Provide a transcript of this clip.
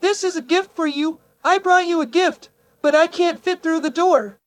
This is a gift for you. I brought you a gift, but I can't fit through the door.